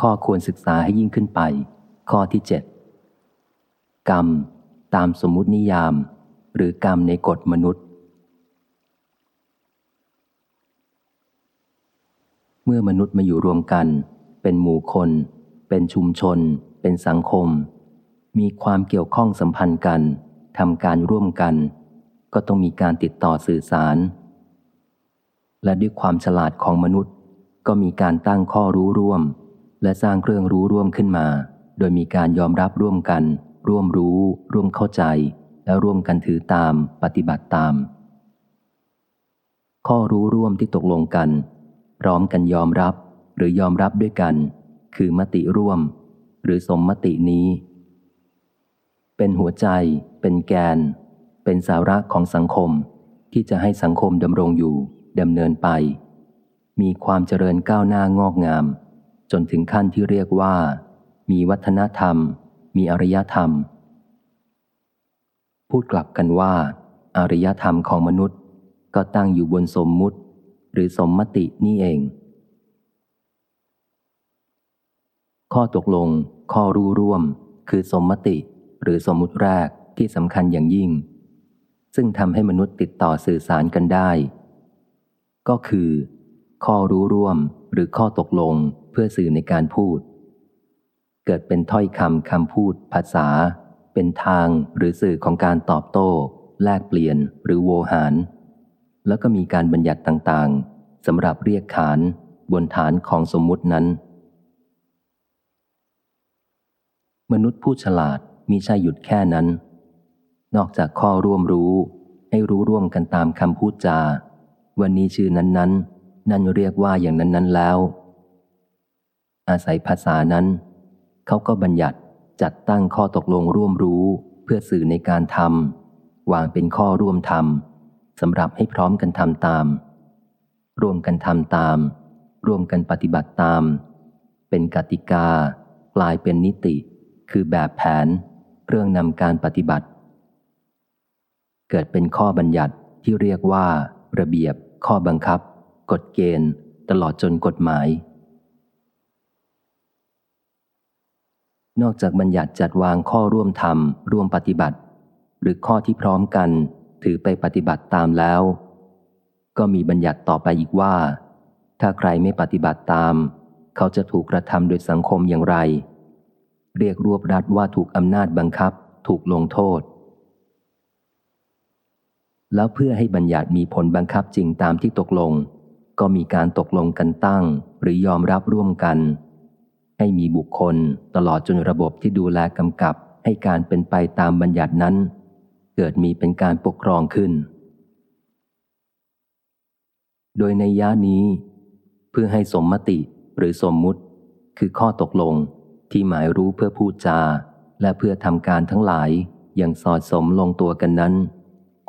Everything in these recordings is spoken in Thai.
ข้อควรศึกษาให้ยิ่งขึ้นไป ข้อที่เจ็ดกรรม ตามสมมุตินิยาม หรือกรรมในกฎมนุษย์ เมื่อมนุษย์มาอยู่รวมกัน เป็นหมู่คน เป็นชุมชน เป็นสังคม มีความเกี่ยวข้องสัมพันธ์กันทำการร่วมกัน ก็ต้องมีการติดต่อสื่อสาร และด้วยความฉลาดของมนุษย์ ก็มีการตั้งข้อรู้ร่วม และสร้างเครื่องรู้ร่วมขึ้นมา โดยมีการยอมรับร่วมกัน ร่วมรู้ ร่วมเข้าใจ และร่วมกันถือตาม ปฏิบัติตาม ข้อรู้ร่วมที่ตกลงกัน พร้อมกันยอมรับ หรือยอมรับด้วยกัน คือมติร่วม หรือสมมตินี้ เป็นหัวใจ เป็นแกน เป็นสาระของสังคม ที่จะให้สังคมดำรงอยู่ดำเนินไป มีความเจริญก้าวหน้างอกงาม จนถึงขั้นที่เรียกว่า มีวัฒนธรรม มีอารยธรรม พูดกลับกันว่าอารยธรรมของมนุษย์ ก็ตั้งอยู่บนสมมุติ หรือสมมตินี่เอง ข้อตกลง ข้อรู้ร่วม คือสมมติ หรือสมมุติแรกที่สำคัญอย่างยิ่ง ซึ่งทำให้มนุษย์ติดต่อสื่อสารกันได้ ก็คือ ข้อรู้ร่วมหรือข้อตกลง เพื่อสื่อในการพูด เกิดเป็นถ้อยคำคำพูด ภาษา เป็นทางหรือสื่อของการตอบโต้ แลกเปลี่ยนหรือโวหาร แล้วก็มีการบัญญัติต่างๆสำหรับเรียกขานบนฐานของสมมุตินั้น มนุษย์ผู้ฉลาดมีใช่หยุดแค่นั้น นอกจากข้อร่วมรู้ ให้รู้ร่วมกันตามคำพูดจา วันนี้ชื่อนั้นๆนนนั่นเรียกว่าอย่างนั้นนั้นแล้ว อาศัยภาษานั้น เขาก็บัญญัติจัดตั้งข้อตกลงร่วมรู้เพื่อสื่อในการทำวางเป็นข้อร่วมทำสำหรับให้พร้อมกันทำตาม ร่วมกันทำตาม ร่วมกันปฏิบัติตาม เป็นกติกา กลายเป็นนิติ คือแบบแผน เครื่องนำการปฏิบัติ เกิดเป็นข้อบัญญัติที่เรียกว่า ระเบียบ ข้อบังคับ กฎเกณฑ์ ตลอดจนกฎหมาย นอกจากบัญญัติจัดวางข้อร่วมทำร่วมปฏิบัติ หรือข้อที่พร้อมกัน ถือไปปฏิบัติตามแล้ว ก็มีบัญญัติต่อไปอีกว่า ถ้าใครไม่ปฏิบัติตาม เขาจะถูกกระทำโดยสังคมอย่างไร เรียกรวบรัดว่าถูกอำนาจบังคับ ถูกลงโทษ แล้วเพื่อให้บัญญัติมีผลบังคับจริงตามที่ตกลง ก็มีการตกลงกันตั้ง หรือยอมรับร่วมกัน ให้มีบุคคลตลอดจนระบบที่ดูแลกำกับให้การเป็นไปตามบัญญัตินั้น เกิดมีเป็นการปกครองขึ้น โดยในย่านี้ เพื่อให้สมมติหรือสมมุติ คือข้อตกลงที่หมายรู้เพื่อพูดจา และเพื่อทำการทั้งหลายอย่างสอดสมลงตัวกันนั้น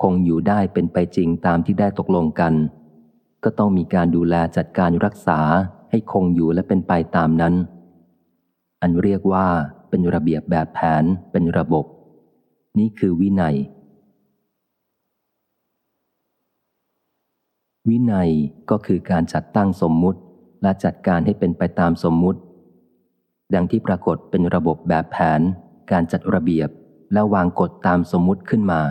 คงอยู่ได้เป็นไปจริงตามที่ได้ตกลงกัน ก็ต้องมีการดูแลจัดการรักษาให้คงอยู่และเป็นไปตามนั้น อันเรียกว่าเป็นระเบียบแบบแผนเป็นระบบ นี่คือวินัย วินัยก็คือการจัดตั้งสมมุติและจัดการให้เป็นไปตามสมมุติ ดังที่ปรากฏเป็นระบบแบบแผน การจัดระเบียบและวางกฎตามสมมุติขึ้นมา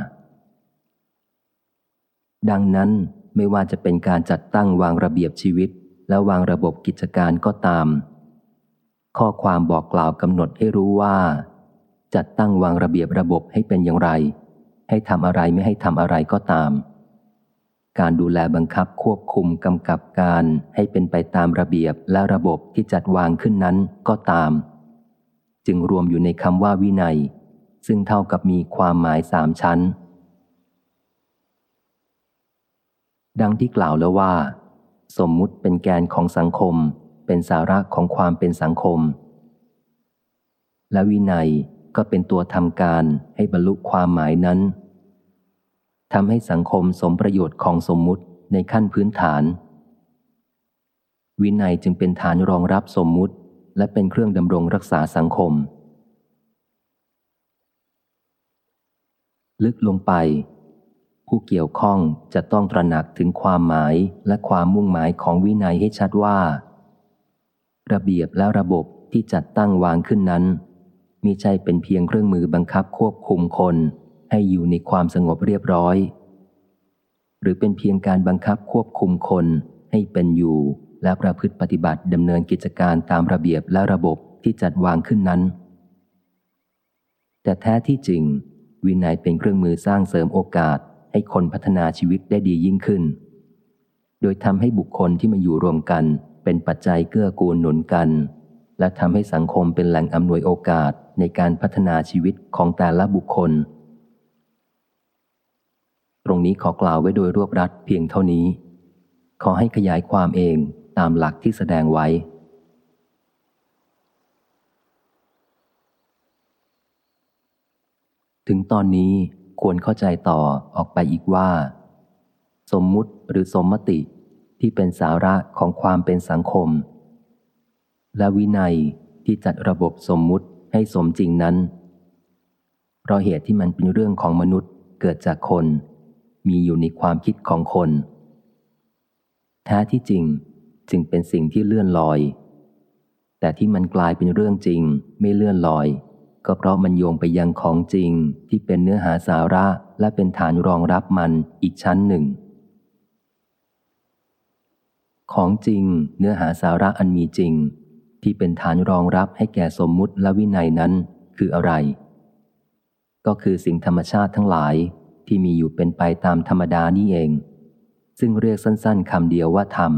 ดังนั้นไม่ว่าจะเป็นการจัดตั้งวางระเบียบชีวิต และวางระบบกิจการก็ตาม ข้อความบอกกล่าวกำหนดให้รู้ว่า จัดตั้งวางระเบียบระบบให้เป็นอย่างไร ให้ทำอะไรไม่ให้ทำอะไรก็ตาม การดูแลบังคับควบคุมกำกับการให้เป็นไปตามระเบียบและระบบที่จัดวางขึ้นนั้นก็ตาม จึงรวมอยู่ในคำว่าวินัย ซึ่งเท่ากับมีความหมายสามชั้น ดังที่กล่าวแล้วว่า สมมุติเป็นแกนของสังคม เป็นสาระของความเป็นสังคม และวินัยก็เป็นตัวทำการให้บรรลุความหมายนั้นทำให้สังคมสมประโยชน์ของสมมุติในขั้นพื้นฐาน วินัยจึงเป็นฐานรองรับสมมุติ และเป็นเครื่องดำรงรักษาสังคม ลึกลงไป ผู้เกี่ยวข้องจะต้องตระหนักถึงความหมายและความมุ่งหมายของวินัยให้ชัดว่า ระเบียบและระบบที่จัดตั้งวางขึ้นนั้นมิใช่เป็นเพียงเครื่องมือบังคับควบคุมคนให้อยู่ในความสงบเรียบร้อย หรือเป็นเพียงการบังคับควบคุมคนให้เป็นอยู่และประพฤติปฏิบัติดำเนินกิจการตามระเบียบและระบบที่จัดวางขึ้นนั้น แต่แท้ที่จริง วินัยเป็นเครื่องมือสร้างเสริมโอกาสให้คนพัฒนาชีวิตได้ดียิ่งขึ้น โดยทำให้บุคคลที่มาอยู่รวมกัน เป็นปัจจัยเกื้อกูลหนุนกัน และทำให้สังคมเป็นแหล่งอำนวยโอกาสในการพัฒนาชีวิตของแต่ละบุคคล ตรงนี้ขอกล่าวไว้โดยรวบรัดเพียงเท่านี้ ขอให้ขยายความเองตามหลักที่แสดงไว้ ถึงตอนนี้ควรเข้าใจต่อออกไปอีกว่า สมมุติหรือสมมติ ที่เป็นสาระของความเป็นสังคม และวินัยที่จัดระบบสมมุติให้สมจริงนั้น เพราะเหตุที่มันเป็นเรื่องของมนุษย์เกิดจากคน มีอยู่ในความคิดของคน แท้ที่จริงจึงเป็นสิ่งที่เลื่อนลอย แต่ที่มันกลายเป็นเรื่องจริงไม่เลื่อนลอย ก็เพราะมันโยงไปยังของจริงที่เป็นเนื้อหาสาระและเป็นฐานรองรับมันอีกชั้นหนึ่ง ของจริงเนื้อหาสาระอันมีจริง ที่เป็นฐานรองรับให้แก่สมมุติและวินัยนั้นคืออะไร ก็คือสิ่งธรรมชาติทั้งหลายที่มีอยู่เป็นไปตามธรรมดานี่เอง ซึ่งเรียกสั้นๆคำเดียวว่าธรรม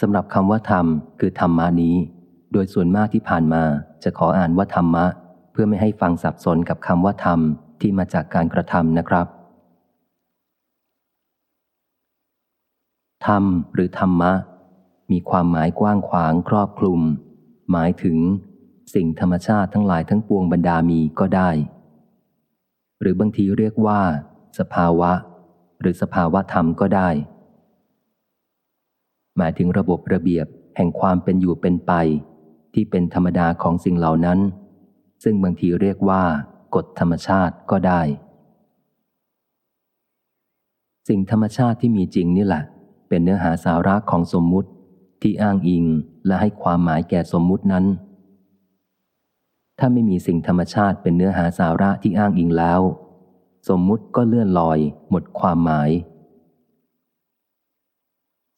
สำหรับคำว่าธรรมคือธรรมานี้ โดยส่วนมากที่ผ่านมาจะขออ่านว่าธรรมะ เพื่อไม่ให้ฟังสับสนกับคำว่าธรรมที่มาจากการกระทำนะครับ ธรรมหรือธรรมะ มีความหมายกว้างขวางครอบคลุม หมายถึง สิ่งธรรมชาติทั้งหลายทั้งปวงบรรดามีก็ได้ หรือบางทีเรียกว่า สภาวะ หรือสภาวะธรรมก็ได้ หมายถึงระบบระเบียบแห่งความเป็นอยู่เป็นไป ที่เป็นธรรมดาของสิ่งเหล่านั้น ซึ่งบางทีเรียกว่ากฎธรรมชาติก็ได้ สิ่งธรรมชาติที่มีจริงนี่แหละ เป็นเนื้อหาสาระของสมมุติที่อ้างอิงและให้ความหมายแก่สมมุตินั้น ถ้าไม่มีสิ่งธรรมชาติเป็นเนื้อหาสาระที่อ้างอิงแล้ว สมมุติก็เลื่อนลอยหมดความหมาย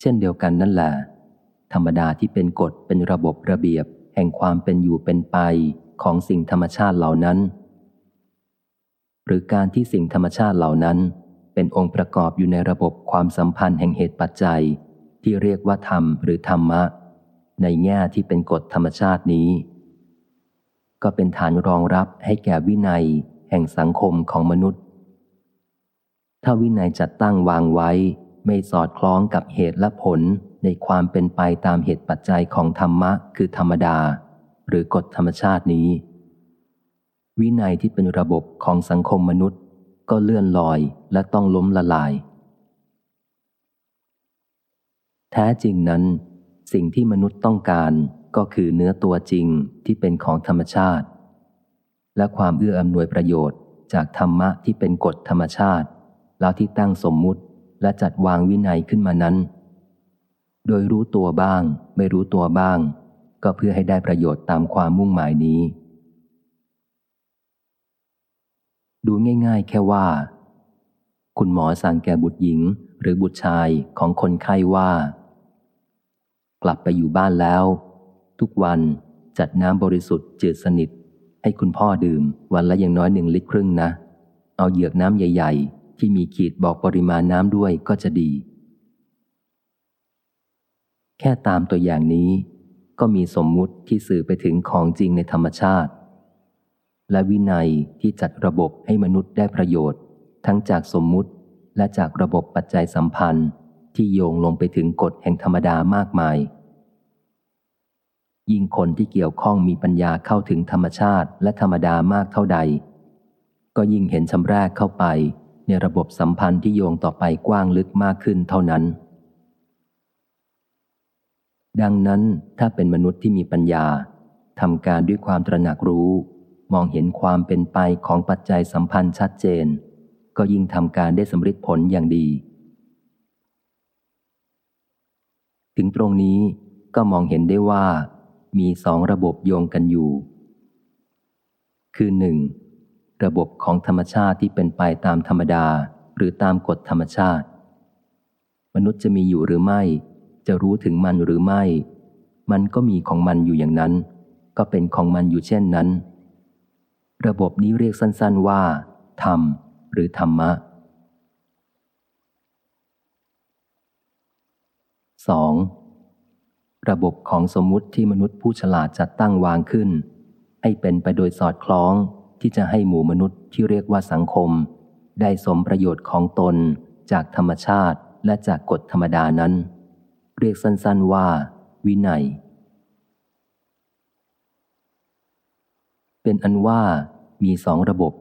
เช่นเดียวกันนั่นแหละ ธรรมดาที่เป็นกฎเป็นระบบระเบียบ แห่งความเป็นอยู่เป็นไปของสิ่งธรรมชาติเหล่านั้น หรือการที่สิ่งธรรมชาติเหล่านั้น เป็นองค์ประกอบอยู่ในระบบความสัมพันธ์แห่งเหตุปัจจัย ที่เรียกว่าธรรมหรือธรรมะ ในแง่ที่เป็นกฎธรรมชาตินี้ ก็เป็นฐานรองรับให้แก่วินัย แห่งสังคมของมนุษย์ ถ้าวินัยจัดตั้งวางไว้ ไม่สอดคล้องกับเหตุและผลในความเป็นไปตามเหตุปัจจัยของธรรมะ คือธรรมดา หรือกฎธรรมชาตินี้ วินัยที่เป็นระบบของสังคมมนุษย์ ก็เลื่อนลอยและต้องล้มละลาย แท้จริงนั้น สิ่งที่มนุษย์ต้องการก็คือเนื้อตัวจริงที่เป็นของธรรมชาติ และความเอื้ออำนวยประโยชน์จากธรรมะที่เป็นกฎธรรมชาติ แล้วที่ตั้งสมมุติและจัดวางวินัยขึ้นมานั้น โดยรู้ตัวบ้าง ไม่รู้ตัวบ้าง ก็เพื่อให้ได้ประโยชน์ตามความมุ่งหมายนี้ ดูง่ายๆ แค่ว่า คุณหมอสั่งแก่บุตรหญิงหรือบุตรชายของคนไข้ว่า กลับไปอยู่บ้านแล้ว ทุกวันจัดน้ำบริสุทธิ์จืดสนิท ให้คุณพ่อดื่มวันละอย่างน้อยหนึ่งลิตรครึ่งนะ เอาเหยือกน้ำใหญ่ ๆ ที่มีขีดบอกปริมาณน้ำด้วยก็จะดี แค่ตามตัวอย่างนี้ ก็มีสมมุติที่สื่อไปถึงของจริงในธรรมชาติ และวินัยที่จัดระบบให้มนุษย์ได้ประโยชน์ ทั้งจากสมมุติและจากระบบปัจจัยสัมพันธ์ที่โยงลงไปถึงกฎแห่งธรรมดามากมาย ยิ่งคนที่เกี่ยวข้องมีปัญญาเข้าถึงธรรมชาติและธรรมดามากเท่าใด ก็ยิ่งเห็นชำแรกเข้าไปในระบบสัมพันธ์ที่โยงต่อไปกว้างลึกมากขึ้นเท่านั้น ดังนั้นถ้าเป็นมนุษย์ที่มีปัญญาทำการด้วยความตระหนักรู้ มองเห็นความเป็นไปของปัจจัยสัมพันธ์ชัดเจน ก็ยิ่งทำการได้สำเร็จผลอย่างดี ถึงตรงนี้ก็มองเห็นได้ว่า มีสองระบบโยงกันอยู่ คือหนึ่งระบบของธรรมชาติที่เป็นไปตามธรรมดาหรือตามกฎธรรมชาติ มนุษย์จะมีอยู่หรือไม่ จะรู้ถึงมันหรือไม่ มันก็มีของมันอยู่อย่างนั้น ก็เป็นของมันอยู่เช่นนั้น ระบบนี้เรียกสั้นๆว่า ธรรม หรือธรรมะ 2. ระบบของสมมุติที่มนุษย์ผู้ฉลาดจัดตั้งวางขึ้น ให้เป็นไปโดยสอดคล้องที่จะให้หมู่มนุษย์ที่เรียกว่าสังคม ได้สมประโยชน์ของตนจากธรรมชาติและจากกฎธรรมดานั้น เรียกสั้นๆว่า วินัย เป็นอันว่ามีสองระบบ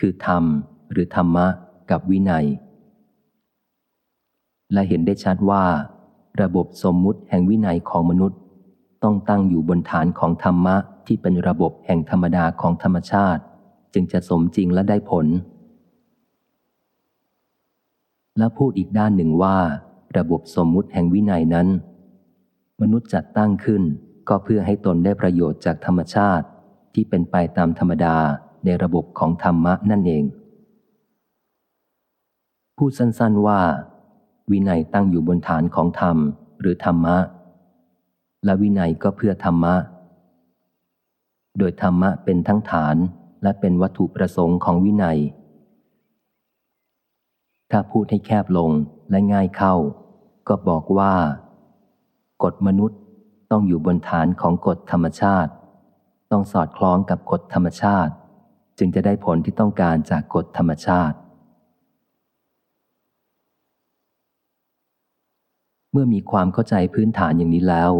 คือธรรมหรือธรรมะกับวินัย และเห็นได้ชัดว่า ระบบสมมุติแห่งวินัยของมนุษย์ ต้องตั้งอยู่บนฐานของธรรมะที่เป็นระบบแห่งธรรมดาของธรรมชาติ จึงจะสมจริงและได้ผล และพูดอีกด้านหนึ่งว่า ระบบสมมุติแห่งวินัยนั้น มนุษย์จัดตั้งขึ้นก็เพื่อให้ตนได้ประโยชน์จากธรรมชาติ ที่เป็นไปตามธรรมดาในระบบของธรรมะนั่นเอง พูดสั้นๆว่า วินัยตั้งอยู่บนฐานของธรรมหรือธรรมะ และวินัยก็เพื่อธรรมะ โดยธรรมะเป็นทั้งฐานและเป็นวัตถุประสงค์ของวินัย ถ้าพูดให้แคบลงและง่ายเข้า ก็บอกว่า กฎมนุษย์ต้องอยู่บนฐานของกฎธรรมชาติ ต้องสอดคล้องกับกฎธรรมชาติ จึงจะได้ผลที่ต้องการจากกฎธรรมชาติ เมื่อมีความเข้าใจพื้นฐานอย่างนี้แล้ว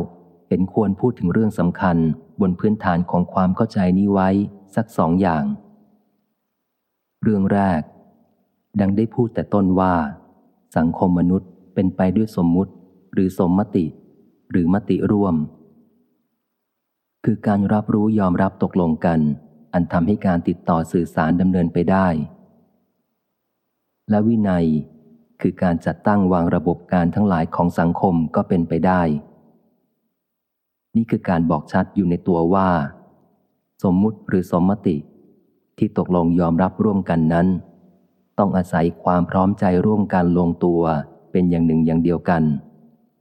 เห็นควรพูดถึงเรื่องสำคัญบนพื้นฐานของความเข้าใจนี้ไว้สักสองอย่าง เรื่องแรก ดังได้พูดแต่ต้นว่า สังคมมนุษย์เป็นไปด้วยสมมุติ หรือสมมติ หรือมติร่วม คือการรับรู้ยอมรับตกลงกัน อันทำให้การติดต่อสื่อสารดำเนินไปได้ และวินัย คือการจัดตั้งวางระบบการทั้งหลายของสังคมก็เป็นไปได้ นี่คือการบอกชัดอยู่ในตัวว่า สมมุติหรือสมมติ ที่ตกลงยอมรับร่วมกันนั้น ต้องอาศัยความพร้อมใจร่วมกันลงตัวเป็นอย่างหนึ่งอย่างเดียวกัน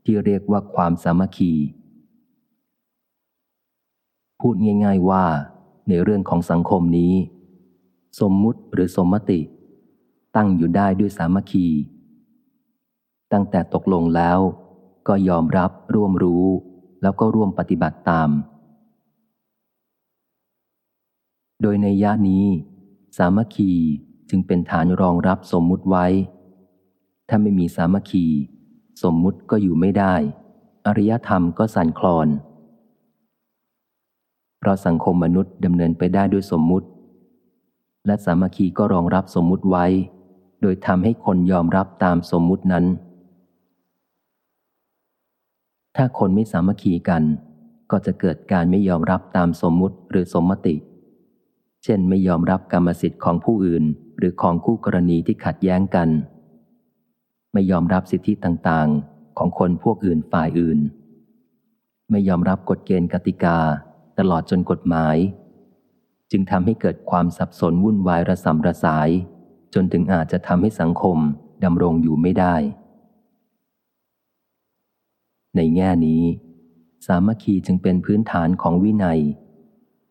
ที่เรียกว่าความสามัคคี พูดง่าย ๆว่า ในเรื่องของสังคมนี้ สมมุติหรือสมมติ ตั้งอยู่ได้ด้วยสามัคคี ตั้งแต่ตกลงแล้ว ก็ยอมรับร่วมรู้ แล้วก็ร่วมปฏิบัติตาม โดยในย่านี้ สามัคคีจึงเป็นฐานรองรับสมมุติไว้ ถ้าไม่มีสามัคคี สมมุติก็อยู่ไม่ได้ อริยธรรมก็สั่นคลอน เพราะสังคมมนุษย์ดำเนินไปได้ด้วยสมมุติ และสามัคคีก็รองรับสมมุติไว้ โดยทำให้คนยอมรับตามสมมุตินั้น ถ้าคนไม่สามัคคีกัน ก็จะเกิดการไม่ยอมรับตามสมมุติหรือสมมติ เช่นไม่ยอมรับกรรมสิทธิ์ของผู้อื่น หรือของคู่กรณีที่ขัดแย้งกัน ไม่ยอมรับสิทธิต่างๆ ของคนพวกอื่นฝ่ายอื่น ไม่ยอมรับกฎเกณฑ์กติกา ตลอดจนกฎหมาย จึงทำให้เกิดความสับสนวุ่นวายระสำระสาย จนถึงอาจจะทำให้สังคมดำรงอยู่ไม่ได้ ในแง่นี้ สามัคคีจึงเป็นพื้นฐานของวินัย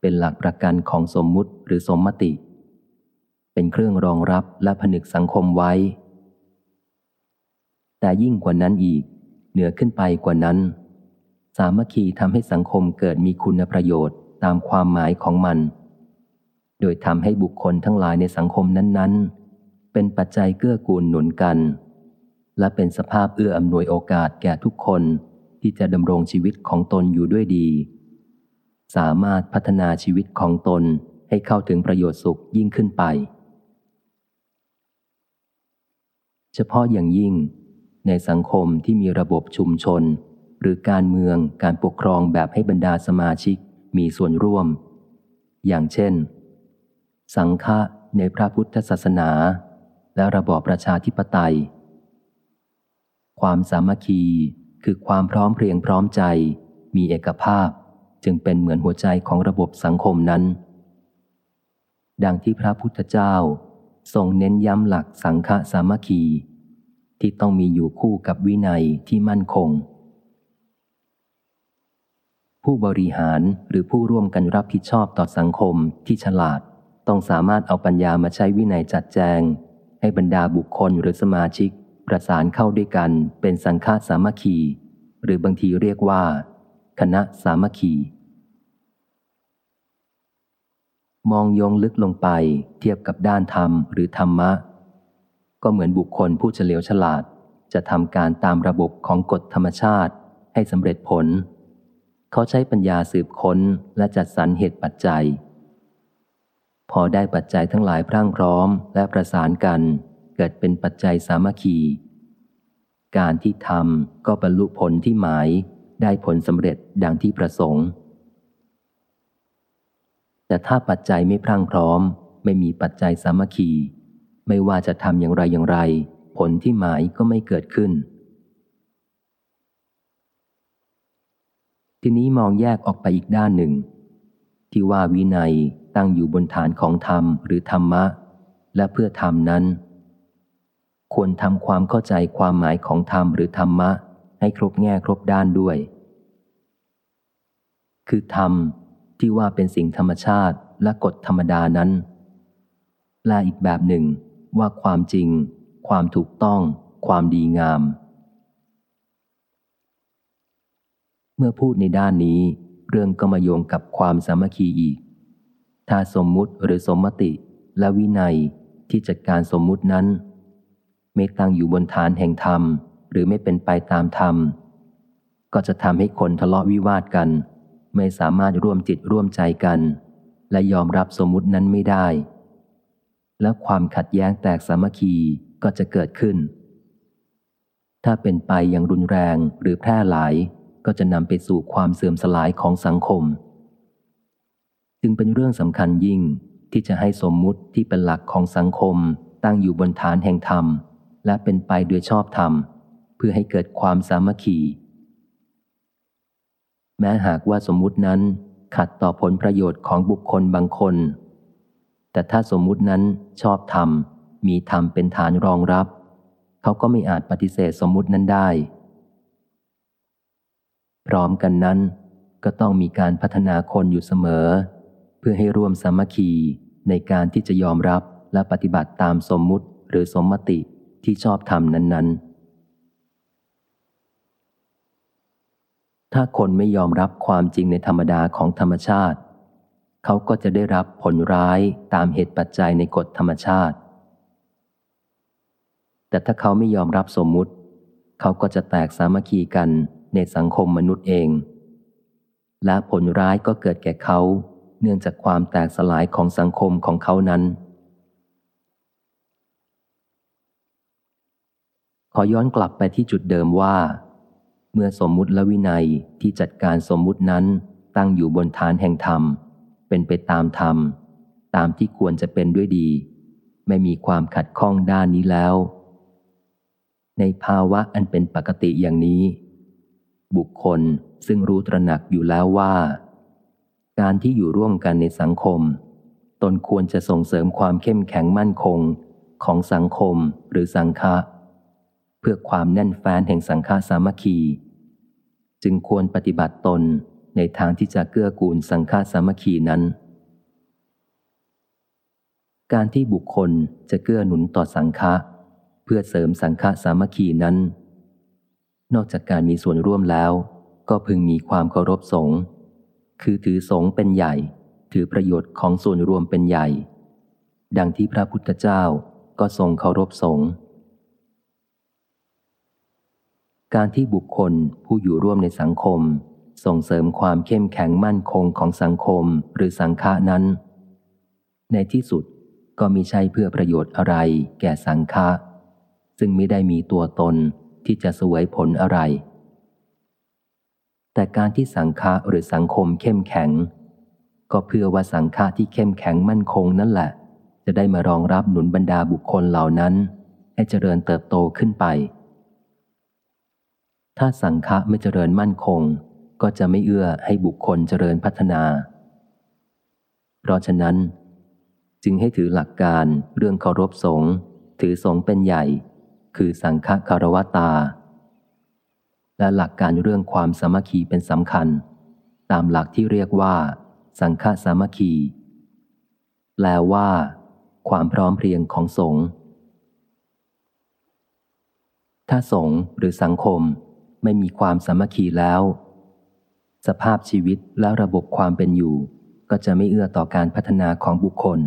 เป็นหลักประกันของสมมุติหรือสมมติ เป็นเครื่องรองรับและผนึกสังคมไว้ แต่ยิ่งกว่านั้นอีก เหนือขึ้นไปกว่านั้นามัคคีทำให้สังคมเกิดมีคุณประโยชน์ตามความหมายของมัน โดยทำให้บุคคลทั้งหลายในสังคมนั้น ๆ เป็นปัจจัยเกื้อกูลหนุนกัน และเป็นสภาพเอื้ออำนวยโอกาสแก่ทุกคนที่จะดำรงชีวิตของตนอยู่ด้วยดี สามารถพัฒนาชีวิตของตนให้เข้าถึงประโยชน์สุขยิ่งขึ้นไป เฉพาะอย่างยิ่งในสังคมที่มีระบบชุมชน หรือการเมืองการปกครองแบบให้บรรดาสมาชิกมีส่วนร่วม อย่างเช่น สังฆะในพระพุทธศาสนา และระบอบประชาธิปไตย ความสามัคคีคือความพร้อมเพรียงพร้อมใจ มีเอกภาพจึงเป็นเหมือนหัวใจของระบบสังคมนั้น ดังที่พระพุทธเจ้าทรงเน้นย้ำหลักสังฆสามัคคี ที่ต้องมีอยู่คู่กับวินัยที่มั่นคง ผู้บริหารหรือผู้ร่วมกันรับผิดชอบต่อสังคมที่ฉลาด ต้องสามารถเอาปัญญามาใช้วินัยจัดแจง ให้บรรดาบุคคลหรือสมาชิก ประสานเข้าด้วยกันเป็นสังฆาสามัคคี หรือบางทีเรียกว่า คณะสามัคคี มองยงลึกลงไปเทียบกับด้านธรรมหรือธรรมะ ก็เหมือนบุคคลผู้เฉลียวฉลาด จะทำการตามระบบของกฎธรรมชาติ ให้สำเร็จผล เขาใช้ปัญญาสืบค้นและจัดสรรเหตุปัจจัย พอได้ปัจจัยทั้งหลายพรั่งพร้อมและประสานกัน เกิดเป็นปัจจัยสามัคคี การที่ทำก็บรรลุผลที่หมาย ได้ผลสำเร็จดังที่ประสงค์ แต่ถ้าปัจจัยไม่พรั่งพร้อม ไม่มีปัจจัยสามัคคี ไม่ว่าจะทำอย่างไรอย่างไร ผลที่หมายก็ไม่เกิดขึ้น ทีนี้มองแยกออกไปอีกด้านหนึ่ง ที่ว่าวินัยตั้งอยู่บนฐานของธรรมหรือธรรมะ และเพื่อธรรมนั้น ควรทำความเข้าใจความหมายของธรรมหรือธรรมะ ให้ครบแง่ครบด้านด้วย คือธรรมที่ว่าเป็นสิ่งธรรมชาติและกฎธรรมดานั้นและอีกแบบหนึ่งว่าความจริง ความถูกต้อง ความดีงาม เมื่อพูดในด้านนี้ เรื่องก็มาโยงกับความสามัคคีอีก ถ้าสมมุติหรือสมมติและวินัยที่จัดการสมมุตินั้น ไม่ตั้งอยู่บนฐานแห่งธรรม หรือไม่เป็นไปตามธรรม ก็จะทำให้คนทะเลาะวิวาทกัน ไม่สามารถร่วมจิตร่วมใจกัน และยอมรับสมมุตินั้นไม่ได้ และความขัดแย้งแตกสามัคคีก็จะเกิดขึ้น ถ้าเป็นไปอย่างรุนแรงหรือแพร่หลาย ก็จะนำไปสู่ความเสื่อมสลายของสังคม จึงเป็นเรื่องสำคัญยิ่งที่จะให้สมมุติที่เป็นหลักของสังคมตั้งอยู่บนฐานแห่งธรรม และเป็นไปโดยชอบธรรม เพื่อให้เกิดความสามัคคี แม้หากว่าสมมุตินั้นขัดต่อผลประโยชน์ของบุคคลบางคน แต่ถ้าสมมุตินั้นชอบธรรม มีธรรมเป็นฐานรองรับ เขาก็ไม่อาจปฏิเสธสมมุตินั้นได้ พร้อมกันนั้น ก็ต้องมีการพัฒนาคนอยู่เสมอ เพื่อให้ร่วมสามัคคีในการที่จะยอมรับและปฏิบัติตามสมมุติหรือสมมติที่ชอบทำนั้น ๆ ถ้าคนไม่ยอมรับความจริงในธรรมดาของธรรมชาติ เขาก็จะได้รับผลร้ายตามเหตุปัจจัยในกฎธรรมชาติ แต่ถ้าเขาไม่ยอมรับสมมุติ เขาก็จะแตกสามัคคีกัน ในสังคมมนุษย์เอง และผลร้ายก็เกิดแก่เขา เนื่องจากความแตกสลายของสังคมของเขานั้น ขอย้อนกลับไปที่จุดเดิมว่า เมื่อสมมุติและวินัยที่จัดการสมมุตินั้นตั้งอยู่บนฐานแห่งธรรม เป็นไปตามธรรม ตามที่ควรจะเป็นด้วยดี ไม่มีความขัดข้องด้านนี้แล้ว ในภาวะอันเป็นปกติอย่างนี้ บุคคลซึ่งรู้ตระหนักอยู่แล้วว่า การที่อยู่ร่วมกันในสังคม ตนควรจะส่งเสริมความเข้มแข็งมั่นคงของสังคมหรือสังฆะเพื่อความแน่นแฟ้นแห่งสังฆาสามัคคี จึงควรปฏิบัติตนในทางที่จะเกื้อกูลสังฆาสามัคคีนั้น การที่บุคคลจะเกื้อหนุนต่อสังฆะเพื่อเสริมสังฆาสามัคคีนั้น นอกจากการมีส่วนร่วมแล้ว ก็พึงมีความเคารพสงฆ์คือถือสงเป็นใหญ่ ถือประโยชน์ของส่วนรวมเป็นใหญ่ ดังที่พระพุทธเจ้าก็ทรงเคารพสงฆ์การที่บุคคลผู้อยู่ร่วมในสังคม ส่งเสริมความเข้มแข็งมั่นคงของสังคมหรือสังฆานั้น ในที่สุดก็มีใช่เพื่อประโยชน์อะไรแก่สังฆะซึ่งไม่ได้มีตัวตน ที่จะสวยผลอะไร แต่การที่สังฆะหรือสังคมเข้มแข็ง ก็เพื่อว่าสังฆะที่เข้มแข็งมั่นคงนั่นแหละ จะได้มารองรับหนุนบรรดาบุคคลเหล่านั้น ให้เจริญเติบโตขึ้นไป ถ้าสังฆะไม่เจริญมั่นคง ก็จะไม่เอื้อให้บุคคลเจริญพัฒนา เพราะฉะนั้น จึงให้ถือหลักการเรื่องเคารพสงฆ์ถือสงฆ์เป็นใหญ่ คือสังฆคารวตา และหลักการเรื่องความสามัคคีเป็นสำคัญ ตามหลักที่เรียกว่า สังฆสามัคคี แปลว่า ความพร้อมเพรียงของสงฆ์ถ้าสงฆ์หรือสังคมไม่มีความสามัคคีแล้ว สภาพชีวิตและระบบความเป็นอยู่ ก็จะไม่เอื้อต่อการพัฒนาของบุคคล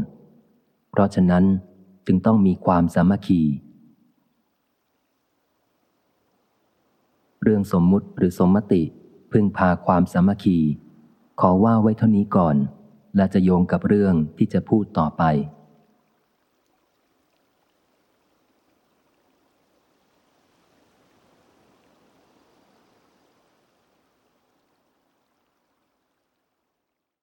เพราะฉะนั้นจึงต้องมีความสามัคคี เรื่องสมมุติหรือสมมติ พึ่งพาความสามัคคี ขอว่าไว้เท่านี้ก่อน และจะโยงกับเรื่องที่จะพูดต่อไป